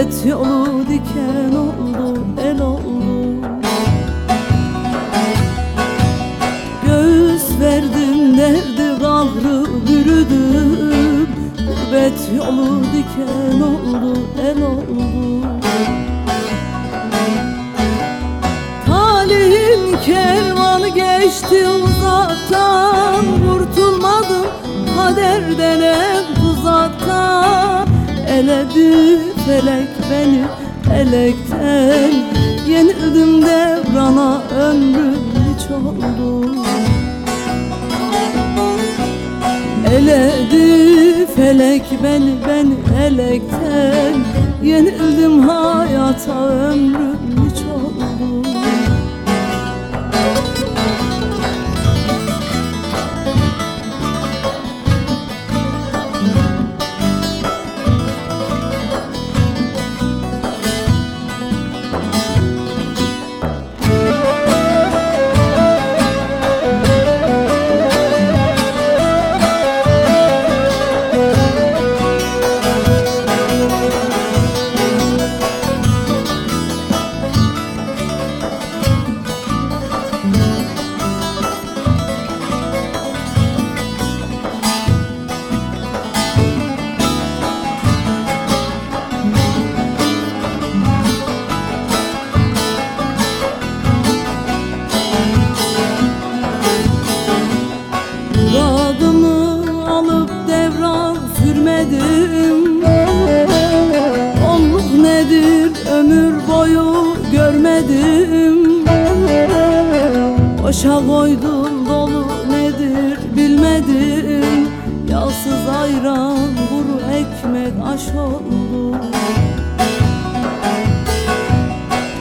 Gurbet yolu diken oldu el oldu. Göğüs verdim derdi kavrı bürüdüm Gurbet yolu diken oldu el oldu. Talihim kervanı geçti uzaktan. Kurtulmadım kaderden en tuzaktan Eledi felek beni elekten Yenildim devrana ömrüm hiç oldu. Eledi felek beni beni elekten. Yenildim hayata ömrüm Muradımı alıp devran sürmedim. Onluk nedir ömür boyu görmedim. Boşa koydum dolu nedir bilmedim. Yağsız ayran kuru ekmek aş oldu.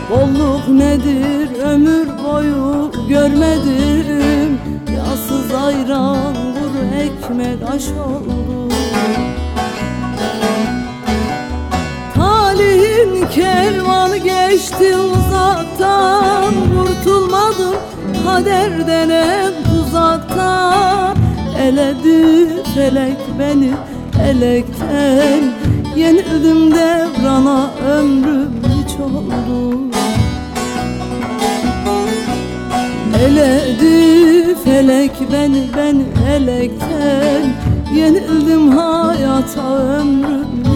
Bolluk nedir ömür boyu görmedim. Yağsız ayran ekmek aş oldu Talihin kervanı geçti uzaktan Kurtulmadım kaderden en tuzaktan. Eledi felek beni elekten Yenildim devrana felek beni beni elekten Yenildim hayata ömrüm